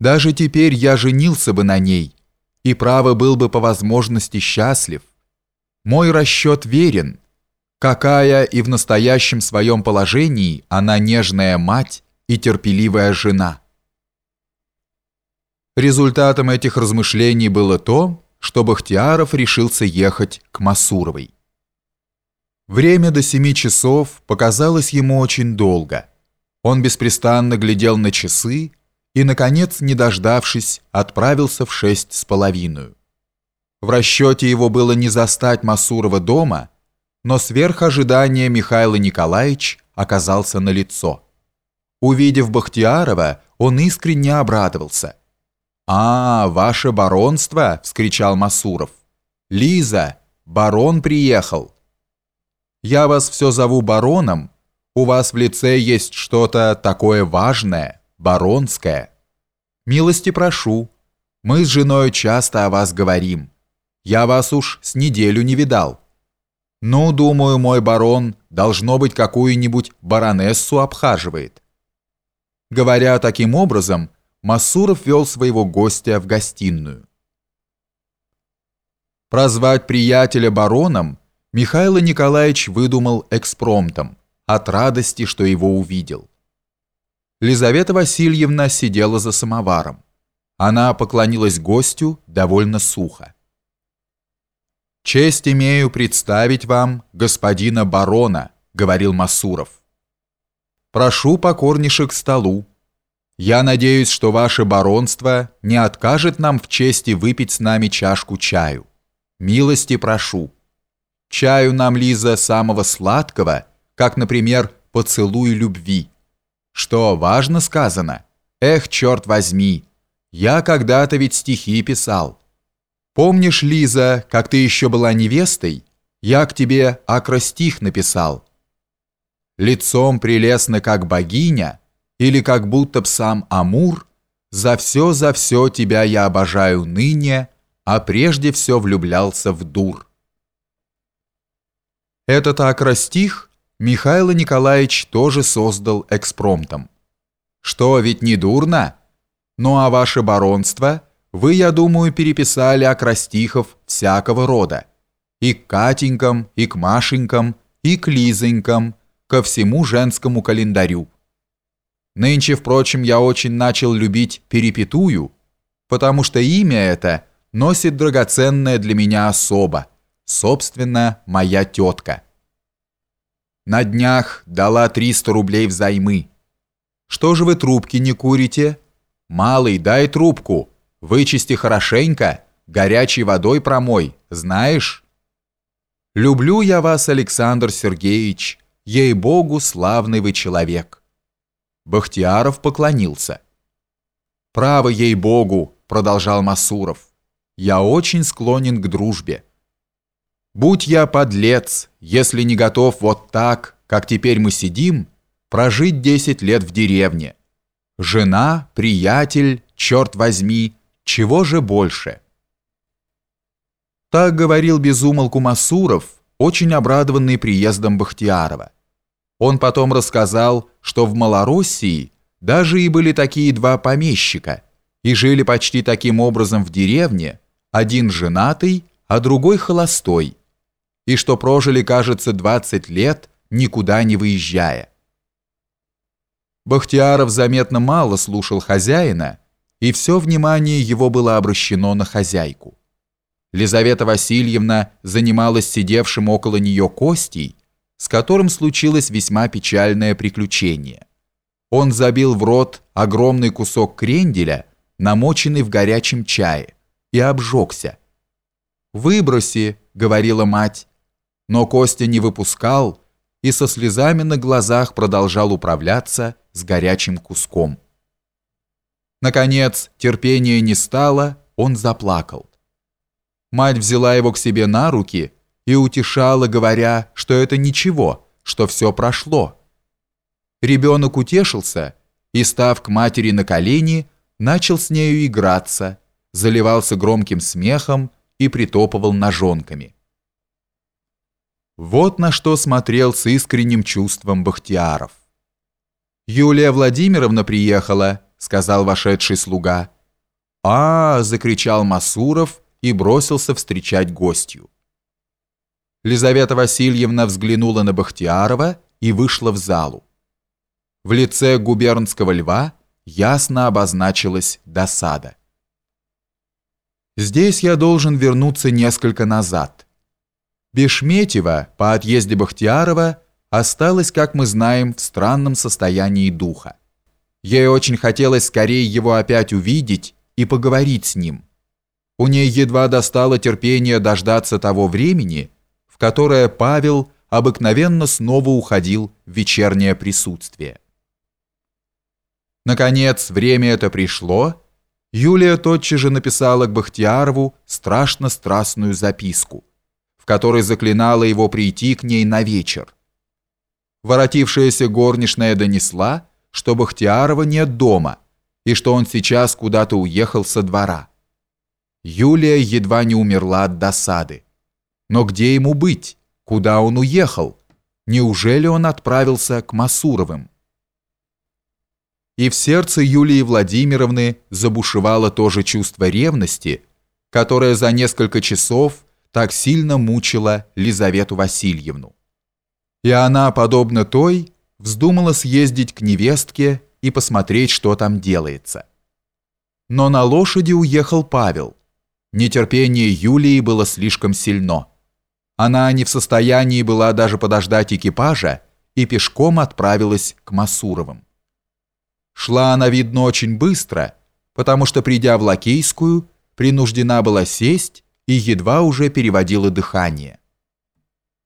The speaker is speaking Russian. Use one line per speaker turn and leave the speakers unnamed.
Даже теперь я женился бы на ней, и право был бы по возможности счастлив. Мой расчет верен. Какая и в настоящем своем положении она нежная мать и терпеливая жена. Результатом этих размышлений было то, что Бахтияров решился ехать к Масуровой. Время до семи часов показалось ему очень долго. Он беспрестанно глядел на часы и, наконец, не дождавшись, отправился в шесть с половиной. В расчете его было не застать Масурова дома, но сверх ожидания Михаил Николаевич оказался на лицо. Увидев Бахтиярова, он искренне обрадовался. «А, ваше баронство!» – вскричал Масуров. «Лиза, барон приехал!» «Я вас все зову бароном. У вас в лице есть что-то такое важное» Баронская. Милости прошу. Мы с женой часто о вас говорим. Я вас уж с неделю не видал. Ну, думаю, мой барон должно быть какую-нибудь баронессу обхаживает. Говоря таким образом, Масуров вел своего гостя в гостиную. Прозвать приятеля бароном Михаил Николаевич выдумал экспромтом от радости, что его увидел. Лизавета Васильевна сидела за самоваром. Она поклонилась гостю довольно сухо. «Честь имею представить вам господина барона», — говорил Масуров. «Прошу покорнейше к столу. Я надеюсь, что ваше баронство не откажет нам в чести выпить с нами чашку чаю. Милости прошу. Чаю нам, Лиза, самого сладкого, как, например, поцелуй любви». Что, важно сказано? Эх, черт возьми, я когда-то ведь стихи писал. Помнишь, Лиза, как ты еще была невестой? Я к тебе акростих написал. Лицом прелестно, как богиня, или как будто б сам Амур, за все, за все тебя я обожаю ныне, а прежде все влюблялся в дур. Этот акростих Михаил Николаевич тоже создал экспромтом. Что, ведь не дурно? Ну а ваше баронство, вы, я думаю, переписали акростихов всякого рода. И к Катенькам, и к Машенькам, и к Лизонькам, ко всему женскому календарю. Нынче, впрочем, я очень начал любить перепетую, потому что имя это носит драгоценное для меня особо, собственно, моя тетка. На днях дала 300 рублей взаймы. Что же вы трубки не курите? Малый, дай трубку. Вычисти хорошенько, горячей водой промой, знаешь? Люблю я вас, Александр Сергеевич. Ей-богу, славный вы человек. Бахтияров поклонился. «Право ей-богу», — продолжал Масуров, — «я очень склонен к дружбе. Будь я подлец, если не готов вот так, как теперь мы сидим, прожить десять лет в деревне. Жена, приятель, черт возьми, чего же больше? Так говорил безумолку Масуров, очень обрадованный приездом Бахтиярова. Он потом рассказал, что в Малороссии даже и были такие два помещика, и жили почти таким образом в деревне, один женатый, а другой холостой, и что прожили, кажется, 20 лет, никуда не выезжая. Бахтияров заметно мало слушал хозяина, и все внимание его было обращено на хозяйку. Лизавета Васильевна занималась сидевшим около нее Костей, с которым случилось весьма печальное приключение. Он забил в рот огромный кусок кренделя, намоченный в горячем чае, и обжегся. «Выброси», — говорила мать, но Костя не выпускал и со слезами на глазах продолжал управляться с горячим куском. Наконец, терпения не стало, он заплакал. Мать взяла его к себе на руки и утешала, говоря, что это ничего, что все прошло. Ребенок утешился и, став к матери на колени, начал с нею играться, заливался громким смехом и притопывал ножонками. Вот на что смотрел с искренним чувством Бахтияров. Юлия Владимировна приехала — сказал вошедший слуга. а, закричал Масуров и бросился встречать гостью. Лизавета Васильевна взглянула на Бахтиярова и вышла в залу. В лице губернского льва ясно обозначилась досада. Здесь я должен вернуться несколько назад. Бешметьева по отъезде Бахтиярова осталась, как мы знаем, в странном состоянии духа. Ей очень хотелось скорее его опять увидеть и поговорить с ним. У ней едва достало терпения дождаться того времени, в которое Павел обыкновенно снова уходил в вечернее присутствие. Наконец, время это пришло. Юлия тотчас же написала к Бахтиярову страшно страстную записку, в которой заклинала его прийти к ней на вечер. Воротившаяся горничная донесла, что Бахтиярова нет дома и что он сейчас куда-то уехал со двора. Юлия едва не умерла от досады. Но где ему быть? Куда он уехал? Неужели он отправился к Масуровым? И в сердце Юлии Владимировны забушевало то же чувство ревности, которое за несколько часов так сильно мучило Лизавету Васильевну. И она, подобно той, вздумала съездить к невестке и посмотреть, что там делается. Но на лошади уехал Павел. Нетерпение Юлии было слишком сильно. Она не в состоянии была даже подождать экипажа и пешком отправилась к Масуровым. Шла она, видно, очень быстро, потому что, придя в Лакейскую, принуждена была сесть и едва уже переводила дыхание.